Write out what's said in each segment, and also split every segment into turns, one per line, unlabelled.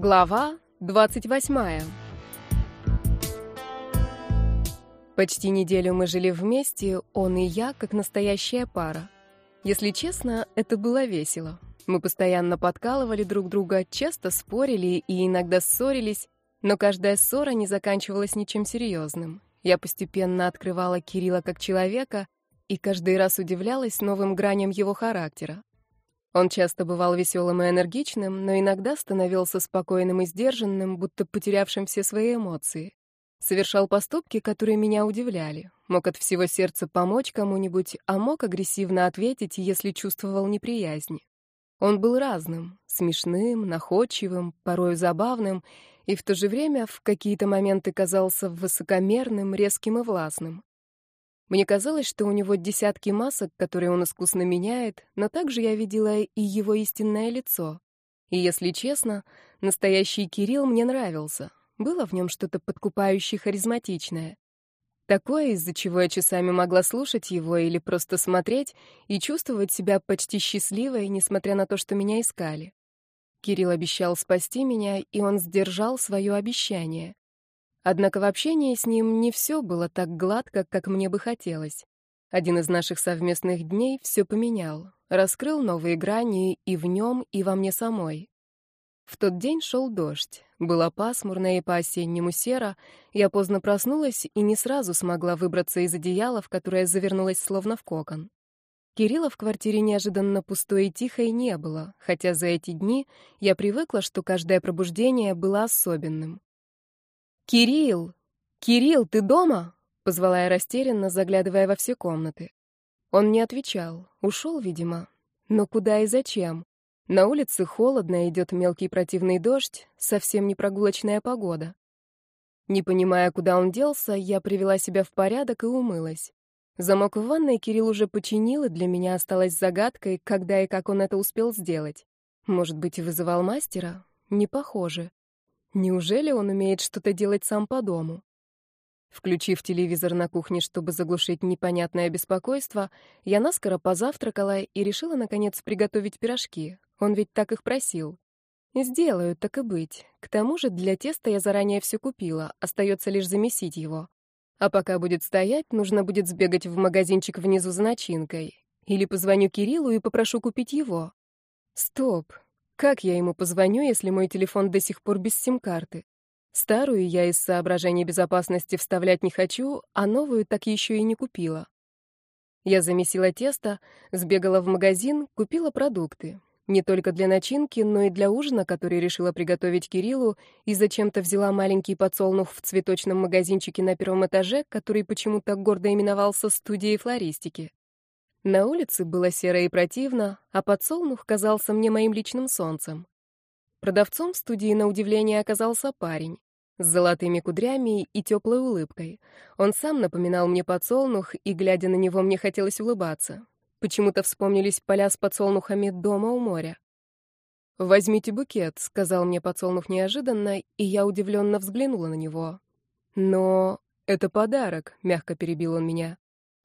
Глава 28. Почти неделю мы жили вместе, он и я, как настоящая пара. Если честно, это было весело. Мы постоянно подкалывали друг друга, часто спорили и иногда ссорились, но каждая ссора не заканчивалась ничем серьезным. Я постепенно открывала Кирилла как человека и каждый раз удивлялась новым граням его характера. Он часто бывал веселым и энергичным, но иногда становился спокойным и сдержанным, будто потерявшим все свои эмоции. Совершал поступки, которые меня удивляли. Мог от всего сердца помочь кому-нибудь, а мог агрессивно ответить, если чувствовал неприязнь. Он был разным, смешным, находчивым, порой забавным, и в то же время в какие-то моменты казался высокомерным, резким и властным. Мне казалось, что у него десятки масок, которые он искусно меняет, но также я видела и его истинное лицо. И, если честно, настоящий Кирилл мне нравился. Было в нем что-то подкупающее харизматичное. Такое, из-за чего я часами могла слушать его или просто смотреть и чувствовать себя почти счастливой, несмотря на то, что меня искали. Кирилл обещал спасти меня, и он сдержал свое обещание. Однако в общении с ним не все было так гладко, как мне бы хотелось. Один из наших совместных дней все поменял, раскрыл новые грани и в нем, и во мне самой. В тот день шел дождь. Было пасмурно и по-осеннему серо. Я поздно проснулась и не сразу смогла выбраться из одеяла, в которое завернулась словно в кокон. Кирилла в квартире неожиданно пустой и тихой не было, хотя за эти дни я привыкла, что каждое пробуждение было особенным. «Кирилл! Кирилл, ты дома?» — позвала я растерянно, заглядывая во все комнаты. Он не отвечал, ушел, видимо. Но куда и зачем? На улице холодно, идет мелкий противный дождь, совсем не прогулочная погода. Не понимая, куда он делся, я привела себя в порядок и умылась. Замок в ванной Кирилл уже починил, и для меня осталось загадкой, когда и как он это успел сделать. Может быть, вызывал мастера? Не похоже. Неужели он умеет что-то делать сам по дому? Включив телевизор на кухне, чтобы заглушить непонятное беспокойство, я наскоро позавтракала и решила, наконец, приготовить пирожки. Он ведь так их просил. Сделаю, так и быть. К тому же для теста я заранее все купила, остается лишь замесить его. А пока будет стоять, нужно будет сбегать в магазинчик внизу за начинкой. Или позвоню Кириллу и попрошу купить его. Стоп, как я ему позвоню, если мой телефон до сих пор без сим-карты? Старую я из соображений безопасности вставлять не хочу, а новую так еще и не купила. Я замесила тесто, сбегала в магазин, купила продукты. Не только для начинки, но и для ужина, который решила приготовить Кириллу, и зачем-то взяла маленький подсолнух в цветочном магазинчике на первом этаже, который почему-то гордо именовался студией флористики. На улице было серо и противно, а подсолнух казался мне моим личным солнцем. Продавцом в студии, на удивление, оказался парень с золотыми кудрями и теплой улыбкой. Он сам напоминал мне подсолнух, и, глядя на него, мне хотелось улыбаться. Почему-то вспомнились поля с подсолнухами дома у моря. «Возьмите букет», — сказал мне подсолнух неожиданно, и я удивленно взглянула на него. «Но это подарок», — мягко перебил он меня.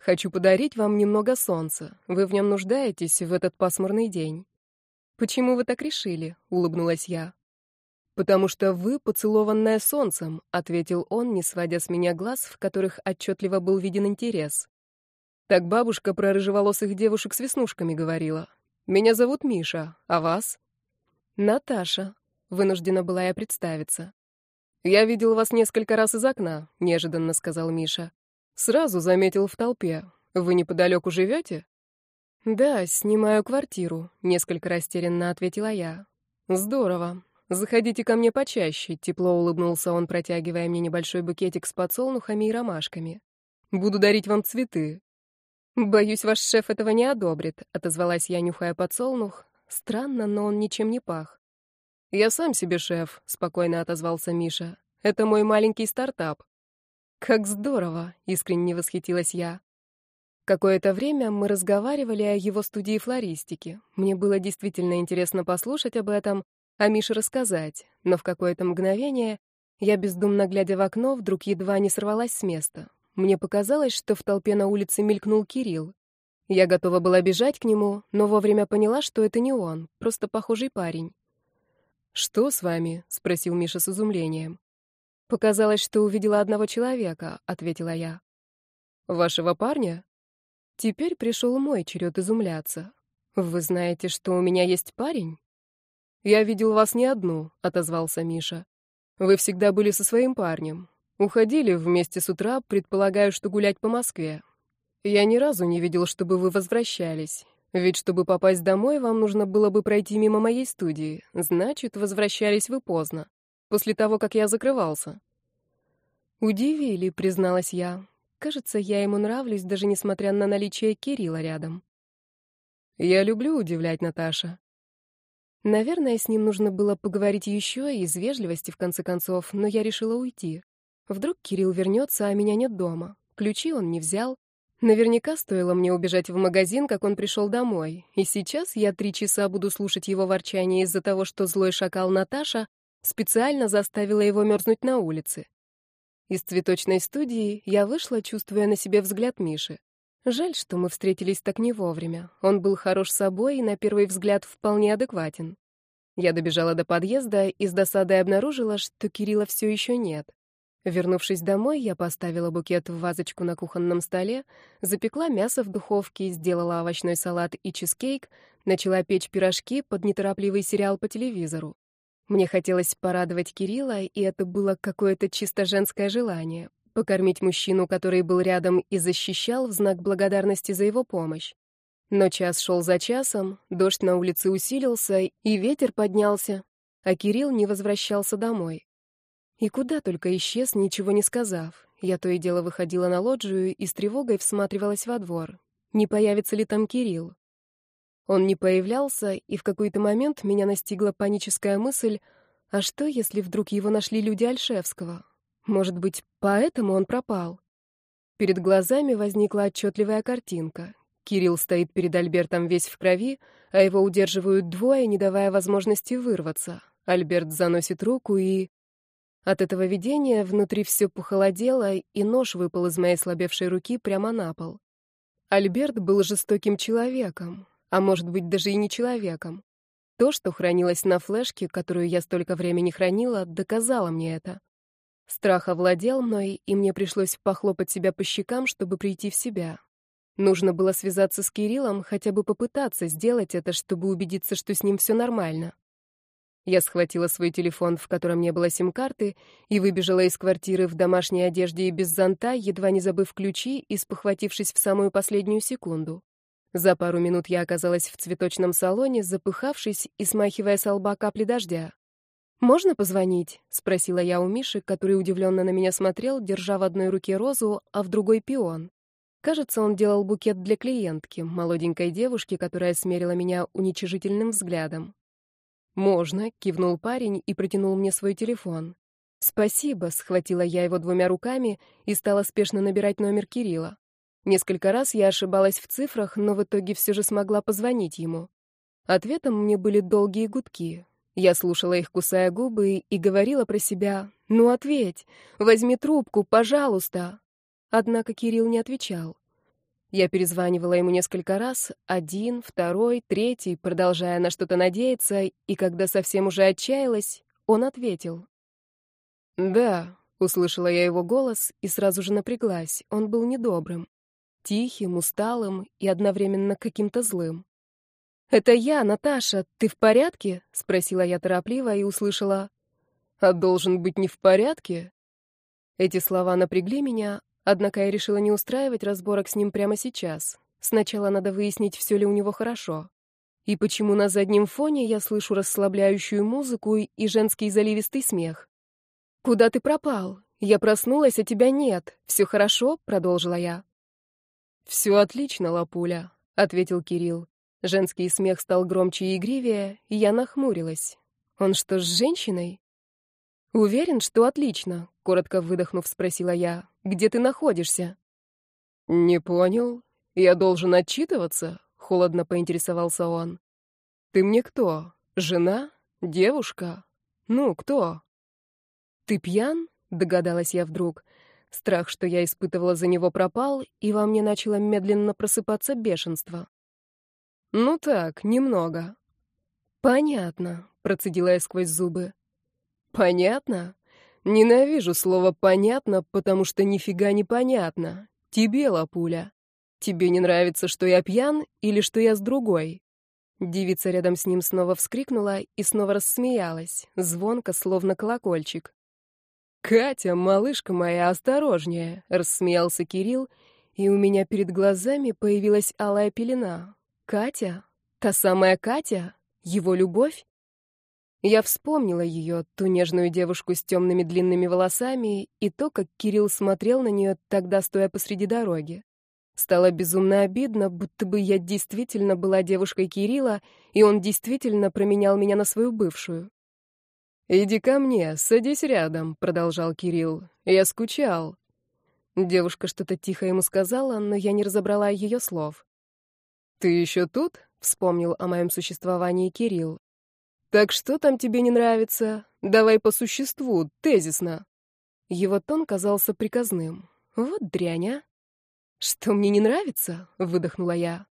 Хочу подарить вам немного солнца. Вы в нем нуждаетесь в этот пасмурный день. Почему вы так решили? улыбнулась я. Потому что вы поцелованная солнцем, ответил он, не сводя с меня глаз, в которых отчетливо был виден интерес. Так бабушка про рыжеволосых девушек с веснушками говорила. Меня зовут Миша, а вас? Наташа. Вынуждена была я представиться. Я видел вас несколько раз из окна, неожиданно сказал Миша. Сразу заметил в толпе. Вы неподалеку живете? Да, снимаю квартиру, несколько растерянно ответила я. Здорово. Заходите ко мне почаще, тепло улыбнулся он, протягивая мне небольшой букетик с подсолнухами и ромашками. Буду дарить вам цветы. Боюсь, ваш шеф этого не одобрит, отозвалась я, нюхая подсолнух. Странно, но он ничем не пах. Я сам себе шеф, спокойно отозвался Миша. Это мой маленький стартап. «Как здорово!» — искренне восхитилась я. Какое-то время мы разговаривали о его студии флористики. Мне было действительно интересно послушать об этом, а Мише рассказать, но в какое-то мгновение я, бездумно глядя в окно, вдруг едва не сорвалась с места. Мне показалось, что в толпе на улице мелькнул Кирилл. Я готова была бежать к нему, но вовремя поняла, что это не он, просто похожий парень. «Что с вами?» — спросил Миша с изумлением. «Показалось, что увидела одного человека», — ответила я. «Вашего парня?» Теперь пришел мой черед изумляться. «Вы знаете, что у меня есть парень?» «Я видел вас не одну», — отозвался Миша. «Вы всегда были со своим парнем. Уходили вместе с утра, предполагаю, что гулять по Москве. Я ни разу не видел, чтобы вы возвращались. Ведь чтобы попасть домой, вам нужно было бы пройти мимо моей студии. Значит, возвращались вы поздно, после того, как я закрывался». «Удивили», — призналась я. «Кажется, я ему нравлюсь, даже несмотря на наличие Кирилла рядом». «Я люблю удивлять, Наташа». Наверное, с ним нужно было поговорить еще и из вежливости, в конце концов, но я решила уйти. Вдруг Кирилл вернется, а меня нет дома. Ключи он не взял, Наверняка стоило мне убежать в магазин, как он пришел домой, и сейчас я три часа буду слушать его ворчание из-за того, что злой шакал Наташа специально заставила его мерзнуть на улице. Из цветочной студии я вышла, чувствуя на себе взгляд Миши. Жаль, что мы встретились так не вовремя. Он был хорош собой и, на первый взгляд, вполне адекватен. Я добежала до подъезда и с досадой обнаружила, что Кирилла все еще нет. Вернувшись домой, я поставила букет в вазочку на кухонном столе, запекла мясо в духовке, сделала овощной салат и чизкейк, начала печь пирожки под неторопливый сериал по телевизору. Мне хотелось порадовать Кирилла, и это было какое-то чисто женское желание — покормить мужчину, который был рядом и защищал в знак благодарности за его помощь. Но час шел за часом, дождь на улице усилился, и ветер поднялся, а Кирилл не возвращался домой. И куда только исчез, ничего не сказав. Я то и дело выходила на лоджию и с тревогой всматривалась во двор. Не появится ли там Кирилл? Он не появлялся, и в какой-то момент меня настигла паническая мысль, а что, если вдруг его нашли люди Альшевского? Может быть, поэтому он пропал? Перед глазами возникла отчетливая картинка. Кирилл стоит перед Альбертом весь в крови, а его удерживают двое, не давая возможности вырваться. Альберт заносит руку и... От этого видения внутри все похолодело, и нож выпал из моей слабевшей руки прямо на пол. Альберт был жестоким человеком, а может быть даже и не человеком. То, что хранилось на флешке, которую я столько времени хранила, доказало мне это. Страх овладел мной, и мне пришлось похлопать себя по щекам, чтобы прийти в себя. Нужно было связаться с Кириллом, хотя бы попытаться сделать это, чтобы убедиться, что с ним все нормально. Я схватила свой телефон, в котором не было сим-карты, и выбежала из квартиры в домашней одежде и без зонта, едва не забыв ключи и спохватившись в самую последнюю секунду. За пару минут я оказалась в цветочном салоне, запыхавшись и смахивая с лба капли дождя. «Можно позвонить?» — спросила я у Миши, который удивленно на меня смотрел, держа в одной руке розу, а в другой — пион. Кажется, он делал букет для клиентки, молоденькой девушки, которая смерила меня уничижительным взглядом. «Можно», — кивнул парень и протянул мне свой телефон. «Спасибо», — схватила я его двумя руками и стала спешно набирать номер Кирилла. Несколько раз я ошибалась в цифрах, но в итоге все же смогла позвонить ему. Ответом мне были долгие гудки. Я слушала их, кусая губы, и говорила про себя «Ну, ответь! Возьми трубку, пожалуйста!» Однако Кирилл не отвечал. Я перезванивала ему несколько раз, один, второй, третий, продолжая на что-то надеяться, и когда совсем уже отчаялась, он ответил. «Да», — услышала я его голос и сразу же напряглась, он был недобрым, тихим, усталым и одновременно каким-то злым. «Это я, Наташа, ты в порядке?» — спросила я торопливо и услышала. «А должен быть не в порядке?» Эти слова напрягли меня, Однако я решила не устраивать разборок с ним прямо сейчас. Сначала надо выяснить, все ли у него хорошо. И почему на заднем фоне я слышу расслабляющую музыку и женский заливистый смех. «Куда ты пропал? Я проснулась, а тебя нет. Все хорошо?» — продолжила я. «Все отлично, Лапуля», — ответил Кирилл. Женский смех стал громче и игривее, и я нахмурилась. «Он что, с женщиной?» «Уверен, что отлично», — коротко выдохнув, спросила я. «Где ты находишься?» «Не понял. Я должен отчитываться?» — холодно поинтересовался он. «Ты мне кто? Жена? Девушка? Ну, кто?» «Ты пьян?» — догадалась я вдруг. Страх, что я испытывала за него, пропал, и во мне начало медленно просыпаться бешенство. «Ну так, немного». «Понятно. процедила я сквозь зубы. «Понятно? Ненавижу слово «понятно», потому что нифига не понятно. Тебе, лапуля. Тебе не нравится, что я пьян или что я с другой?» Девица рядом с ним снова вскрикнула и снова рассмеялась, звонко, словно колокольчик. «Катя, малышка моя, осторожнее!» — рассмеялся Кирилл, и у меня перед глазами появилась алая пелена. «Катя? Та самая Катя? Его любовь?» Я вспомнила ее, ту нежную девушку с темными длинными волосами, и то, как Кирилл смотрел на нее тогда, стоя посреди дороги. Стало безумно обидно, будто бы я действительно была девушкой Кирилла, и он действительно променял меня на свою бывшую. «Иди ко мне, садись рядом», — продолжал Кирилл. «Я скучал». Девушка что-то тихо ему сказала, но я не разобрала ее слов. «Ты еще тут?» — вспомнил о моем существовании Кирилл. «Так что там тебе не нравится? Давай по существу, тезисно». Его тон казался приказным. «Вот дрянь, а!» «Что мне не нравится?» — выдохнула я.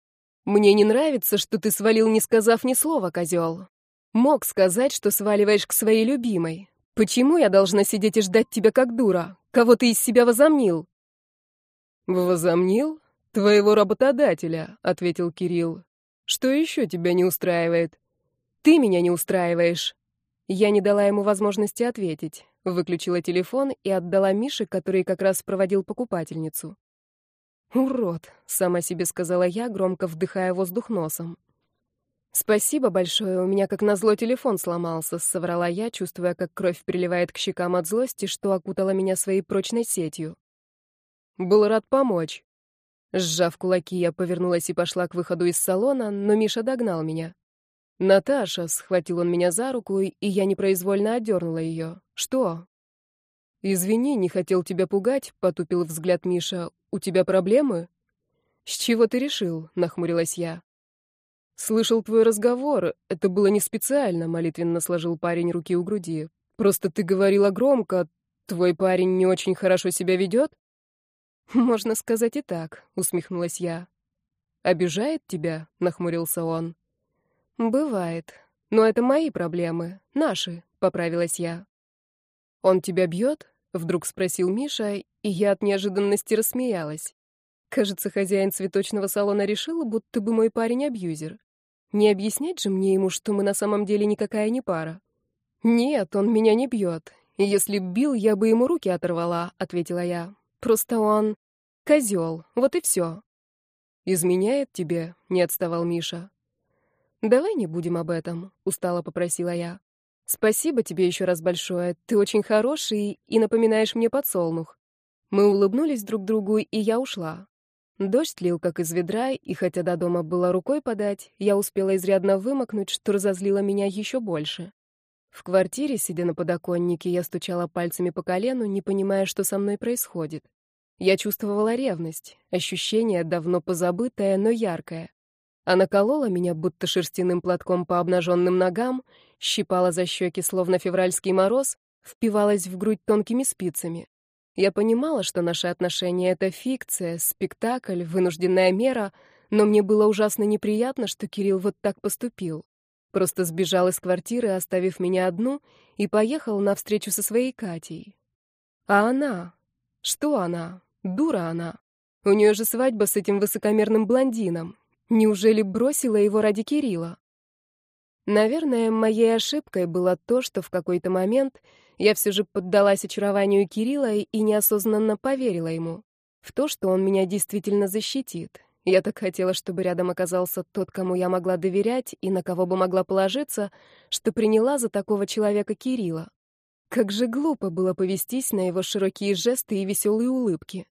«Мне не нравится, что ты свалил, не сказав ни слова, козел. Мог сказать, что сваливаешь к своей любимой. Почему я должна сидеть и ждать тебя как дура? Кого ты из себя возомнил?» «Возомнил? Твоего работодателя», — ответил Кирилл. «Что еще тебя не устраивает?» Ты меня не устраиваешь. Я не дала ему возможности ответить. Выключила телефон и отдала Мише, который как раз проводил покупательницу. «Урод», — сама себе сказала я, громко вдыхая воздух носом. «Спасибо большое, у меня как назло телефон сломался», — соврала я, чувствуя, как кровь приливает к щекам от злости, что окутала меня своей прочной сетью. «Был рад помочь». Сжав кулаки, я повернулась и пошла к выходу из салона, но Миша догнал меня. «Наташа», — схватил он меня за руку, и я непроизвольно отдернула ее. «Что?» «Извини, не хотел тебя пугать», — потупил взгляд Миша. «У тебя проблемы?» «С чего ты решил?» — нахмурилась я. «Слышал твой разговор. Это было не специально», — молитвенно сложил парень руки у груди. «Просто ты говорила громко. Твой парень не очень хорошо себя ведет?» «Можно сказать и так», — усмехнулась я. «Обижает тебя?» — нахмурился он. «Бывает. Но это мои проблемы. Наши», — поправилась я. «Он тебя бьет?» — вдруг спросил Миша, и я от неожиданности рассмеялась. Кажется, хозяин цветочного салона решил, будто бы мой парень абьюзер. Не объяснять же мне ему, что мы на самом деле никакая не пара. «Нет, он меня не бьет. Если б бил, я бы ему руки оторвала», — ответила я. «Просто он... козел. Вот и все». «Изменяет тебе?» — не отставал Миша. «Давай не будем об этом», — устало попросила я. «Спасибо тебе еще раз большое. Ты очень хороший и напоминаешь мне подсолнух». Мы улыбнулись друг другу, и я ушла. Дождь лил как из ведра, и хотя до дома было рукой подать, я успела изрядно вымокнуть, что разозлило меня еще больше. В квартире, сидя на подоконнике, я стучала пальцами по колену, не понимая, что со мной происходит. Я чувствовала ревность, ощущение давно позабытое, но яркое. Она колола меня, будто шерстяным платком по обнаженным ногам, щипала за щеки, словно февральский мороз, впивалась в грудь тонкими спицами. Я понимала, что наши отношения — это фикция, спектакль, вынужденная мера, но мне было ужасно неприятно, что Кирилл вот так поступил. Просто сбежал из квартиры, оставив меня одну, и поехал на встречу со своей Катей. А она? Что она? Дура она. У нее же свадьба с этим высокомерным блондином. Неужели бросила его ради Кирилла? Наверное, моей ошибкой было то, что в какой-то момент я все же поддалась очарованию Кирилла и неосознанно поверила ему. В то, что он меня действительно защитит. Я так хотела, чтобы рядом оказался тот, кому я могла доверять и на кого бы могла положиться, что приняла за такого человека Кирилла. Как же глупо было повестись на его широкие жесты и веселые улыбки.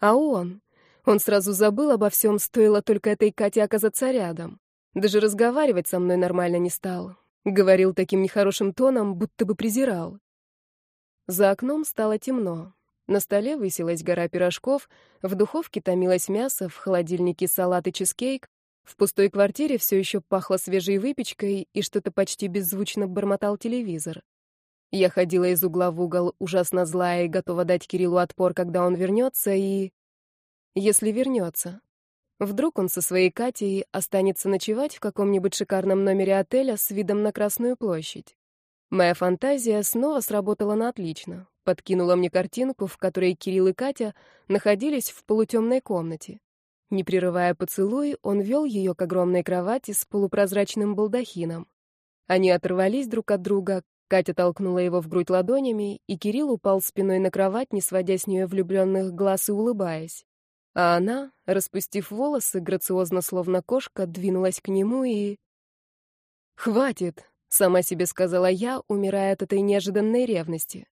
А он? Он сразу забыл обо всем, стоило только этой Кате оказаться рядом. Даже разговаривать со мной нормально не стал. Говорил таким нехорошим тоном, будто бы презирал. За окном стало темно. На столе высилась гора пирожков, в духовке томилось мясо, в холодильнике салат и чизкейк, в пустой квартире все еще пахло свежей выпечкой, и что-то почти беззвучно бормотал телевизор. Я ходила из угла в угол, ужасно злая и готова дать Кириллу отпор, когда он вернется, и... Если вернется. Вдруг он со своей Катей останется ночевать в каком-нибудь шикарном номере отеля с видом на Красную площадь. Моя фантазия снова сработала на отлично. Подкинула мне картинку, в которой Кирилл и Катя находились в полутемной комнате. Не прерывая поцелуй, он вел ее к огромной кровати с полупрозрачным балдахином. Они оторвались друг от друга, Катя толкнула его в грудь ладонями, и Кирилл упал спиной на кровать, не сводя с нее влюбленных глаз и улыбаясь. А она, распустив волосы, грациозно, словно кошка, двинулась к нему и... «Хватит!» — сама себе сказала я, умирая от этой неожиданной ревности.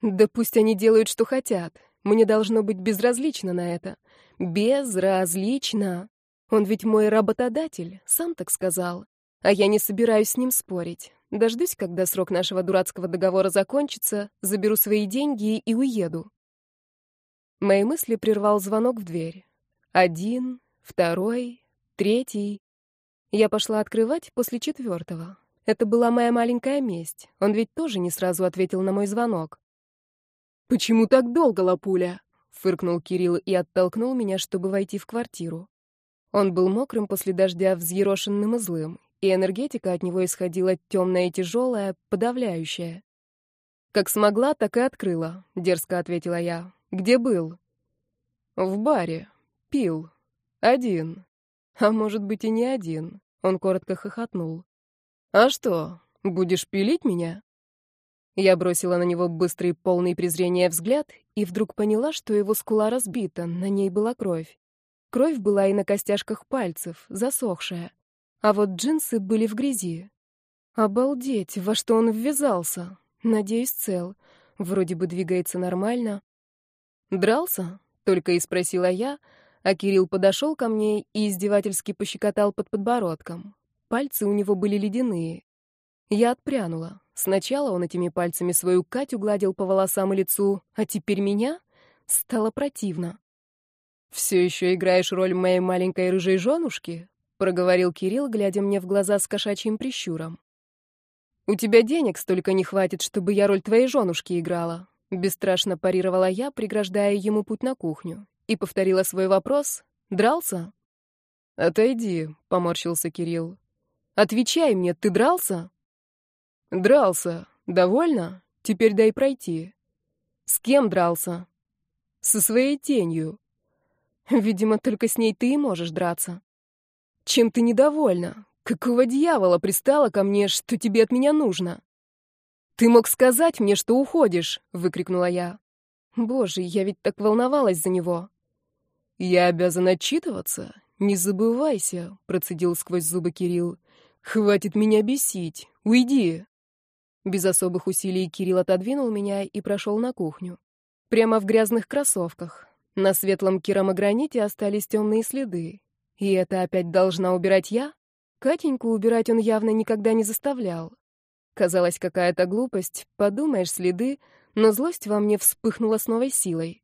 «Да пусть они делают, что хотят. Мне должно быть безразлично на это. Безразлично. Он ведь мой работодатель, сам так сказал. А я не собираюсь с ним спорить. Дождусь, когда срок нашего дурацкого договора закончится, заберу свои деньги и уеду. Мои мысли прервал звонок в дверь. Один, второй, третий. Я пошла открывать после четвертого. Это была моя маленькая месть. Он ведь тоже не сразу ответил на мой звонок. «Почему так долго, Лапуля?» — фыркнул Кирилл и оттолкнул меня, чтобы войти в квартиру. Он был мокрым после дождя, взъерошенным и злым, и энергетика от него исходила темная и тяжелая, подавляющая. «Как смогла, так и открыла», — дерзко ответила я. «Где был?» «В баре. Пил. Один. А может быть и не один», — он коротко хохотнул. «А что, будешь пилить меня?» Я бросила на него быстрый, полный презрения взгляд и вдруг поняла, что его скула разбита, на ней была кровь. Кровь была и на костяшках пальцев, засохшая а вот джинсы были в грязи. Обалдеть, во что он ввязался. Надеюсь, цел. Вроде бы двигается нормально. Дрался? Только и спросила я, а Кирилл подошел ко мне и издевательски пощекотал под подбородком. Пальцы у него были ледяные. Я отпрянула. Сначала он этими пальцами свою Катю гладил по волосам и лицу, а теперь меня? Стало противно. «Все еще играешь роль моей маленькой рыжей женушки?» проговорил Кирилл, глядя мне в глаза с кошачьим прищуром. У тебя денег столько не хватит, чтобы я роль твоей женушки играла, бесстрашно парировала я, преграждая ему путь на кухню, и повторила свой вопрос: дрался? Отойди, поморщился Кирилл. Отвечай мне, ты дрался? Дрался. Довольно? Теперь дай пройти. С кем дрался? Со своей тенью. Видимо, только с ней ты и можешь драться. Чем ты недовольна? Какого дьявола пристала ко мне, что тебе от меня нужно? Ты мог сказать мне, что уходишь, выкрикнула я. Боже, я ведь так волновалась за него. Я обязан отчитываться. Не забывайся, процедил сквозь зубы Кирилл. Хватит меня бесить. Уйди. Без особых усилий Кирилл отодвинул меня и прошел на кухню. Прямо в грязных кроссовках. На светлом керамограните остались темные следы. И это опять должна убирать я? Катеньку убирать он явно никогда не заставлял. Казалось, какая-то глупость, подумаешь, следы, но злость во мне вспыхнула с новой силой.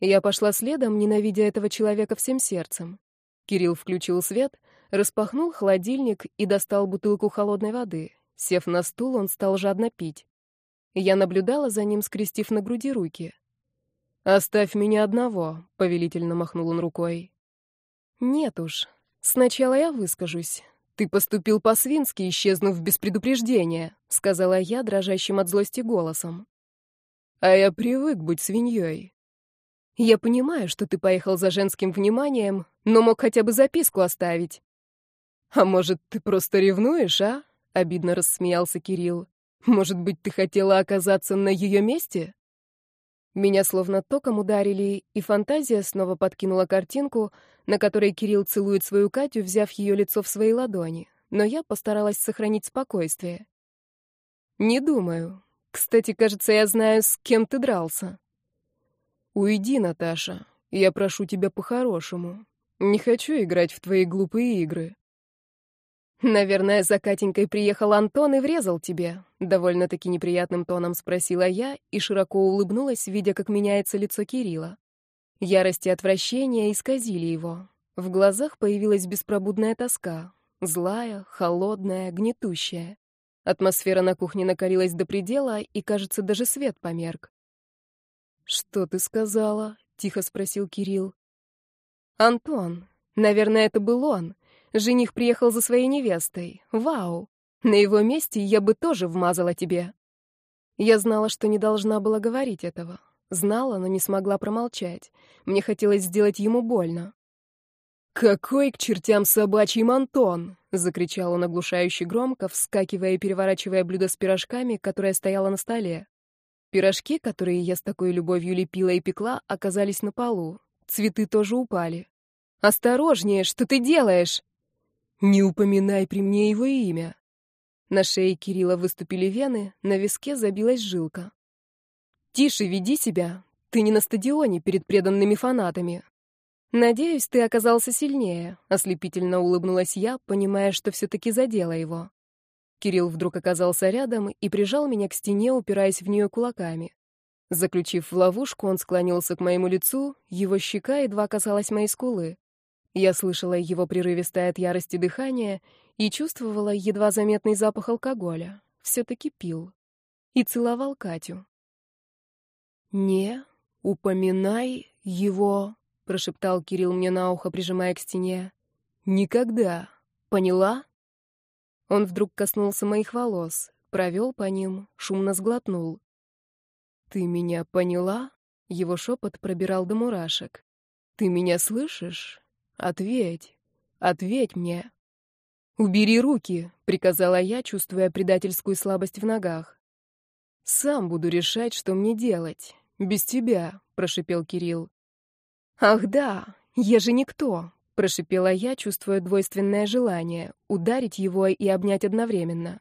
Я пошла следом, ненавидя этого человека всем сердцем. Кирилл включил свет, распахнул холодильник и достал бутылку холодной воды. Сев на стул, он стал жадно пить. Я наблюдала за ним, скрестив на груди руки. «Оставь меня одного», — повелительно махнул он рукой. Нет уж. Сначала я выскажусь. Ты поступил по-свински, исчезнув без предупреждения, сказала я дрожащим от злости голосом. А я привык быть свиньей. Я понимаю, что ты поехал за женским вниманием, но мог хотя бы записку оставить. А может, ты просто ревнуешь, а? Обидно рассмеялся Кирилл. Может быть, ты хотела оказаться на ее месте? Меня словно током ударили, и фантазия снова подкинула картинку, на которой Кирилл целует свою Катю, взяв ее лицо в свои ладони. Но я постаралась сохранить спокойствие. «Не думаю. Кстати, кажется, я знаю, с кем ты дрался». «Уйди, Наташа. Я прошу тебя по-хорошему. Не хочу играть в твои глупые игры». «Наверное, за Катенькой приехал Антон и врезал тебе», — довольно-таки неприятным тоном спросила я и широко улыбнулась, видя, как меняется лицо Кирилла. Ярость и отвращение исказили его. В глазах появилась беспробудная тоска, злая, холодная, гнетущая. Атмосфера на кухне накалилась до предела, и, кажется, даже свет померк. «Что ты сказала?» — тихо спросил Кирилл. «Антон, Наверное, это был он. Жених приехал за своей невестой. Вау! На его месте я бы тоже вмазала тебе. Я знала, что не должна была говорить этого. Знала, но не смогла промолчать. Мне хотелось сделать ему больно. «Какой к чертям собачий мантон!» — закричал он оглушающе громко, вскакивая и переворачивая блюдо с пирожками, которое стояло на столе. Пирожки, которые я с такой любовью лепила и пекла, оказались на полу. Цветы тоже упали. «Осторожнее, что ты делаешь?» «Не упоминай при мне его имя». На шее Кирилла выступили вены, на виске забилась жилка. «Тише веди себя. Ты не на стадионе перед преданными фанатами. Надеюсь, ты оказался сильнее», — ослепительно улыбнулась я, понимая, что все-таки задела его. Кирилл вдруг оказался рядом и прижал меня к стене, упираясь в нее кулаками. Заключив в ловушку, он склонился к моему лицу, его щека едва касалась моей скулы. Я слышала его прерывистое от ярости дыхание и чувствовала едва заметный запах алкоголя. Все-таки пил. И целовал Катю. «Не упоминай его», — прошептал Кирилл мне на ухо, прижимая к стене. «Никогда. Поняла?» Он вдруг коснулся моих волос, провел по ним, шумно сглотнул. «Ты меня поняла?» Его шепот пробирал до мурашек. «Ты меня слышишь? Ответь! Ответь мне!» «Убери руки!» — приказала я, чувствуя предательскую слабость в ногах. «Сам буду решать, что мне делать. Без тебя», — прошипел Кирилл. «Ах да, я же никто!» — прошипела я, чувствуя двойственное желание — ударить его и обнять одновременно.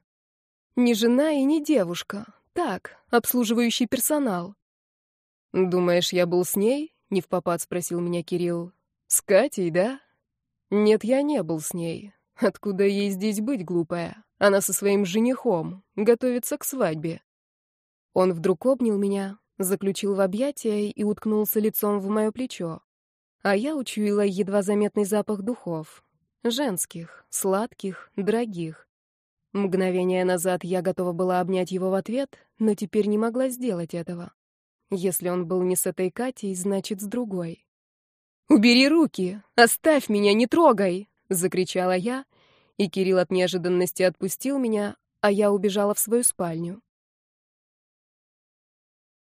«Не жена и не девушка, так, обслуживающий персонал. Думаешь, я был с ней? Не в попад спросил меня Кирилл. С Катей, да? Нет, я не был с ней. Откуда ей здесь быть, глупая? Она со своим женихом, готовится к свадьбе. Он вдруг обнял меня, заключил в объятия и уткнулся лицом в мое плечо. А я учуяла едва заметный запах духов. Женских, сладких, дорогих. Мгновение назад я готова была обнять его в ответ, но теперь не могла сделать этого. Если он был не с этой Катей, значит, с другой. «Убери руки! Оставь меня, не трогай!» — закричала я, и Кирилл от неожиданности отпустил меня, а я убежала в свою спальню.